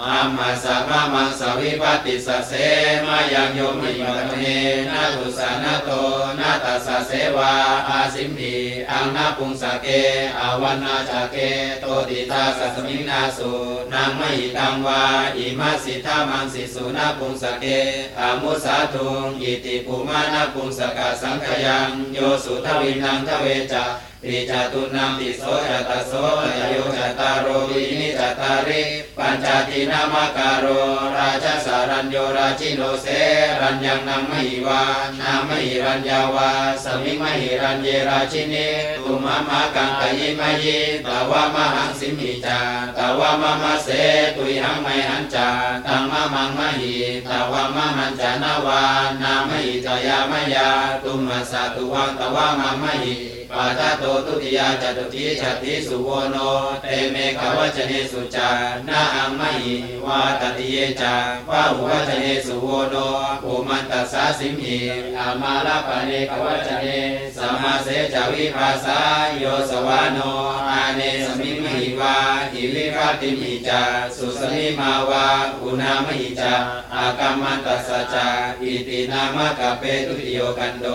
อามาสะมะมังสวิปติสเสมายังโยมิปัตเมนะตุสานะโตน ตัสเสวาอาสิมพีอังนาปุงสะเกอาวันนาจาเกโตติตาสัสมิงนาสุนางมหิตังวาอิมาสิทามังสิสุนาปุงสะเกอามุสาทุงอิติปุมานาปุงสกาสังขยังโยสุทวินังทเวจาติจตุนังติโสจตโสยโยจตารโรวินิจตาริปัญจตินามการโร ราชสารัญโยราชิโนเสรัญญังนามมหิวา นามมหิรัญญาวา สมิมหิรัญเยราชินีตุมะมะกังกยิมยิตาวามะหังสิมิจาตาวามะมะเสตุยหังไมหันจาตังมะมังมหิตาวามะหันจานาวา นามมหิจายามยา ตุมะสะตุวังตาวามะมหิปาทาโตตุติยาจตุติชาติสุโวโน เตเมขวัจเนสุจานาอังมหิวาตติเยจาวาหุวัจเนสุโวโนอุมันตัสสาสิมหิอามาลาปะเนขวัจเนสมมาเสจาวิภาสาโยสวานโนอาเนสมิมหิวาหิวิภาติมิจาสุสมิมาวาอุณามหิจาอากรรมันตัสสะจาอิตินามะกะเปตุติโยกันโด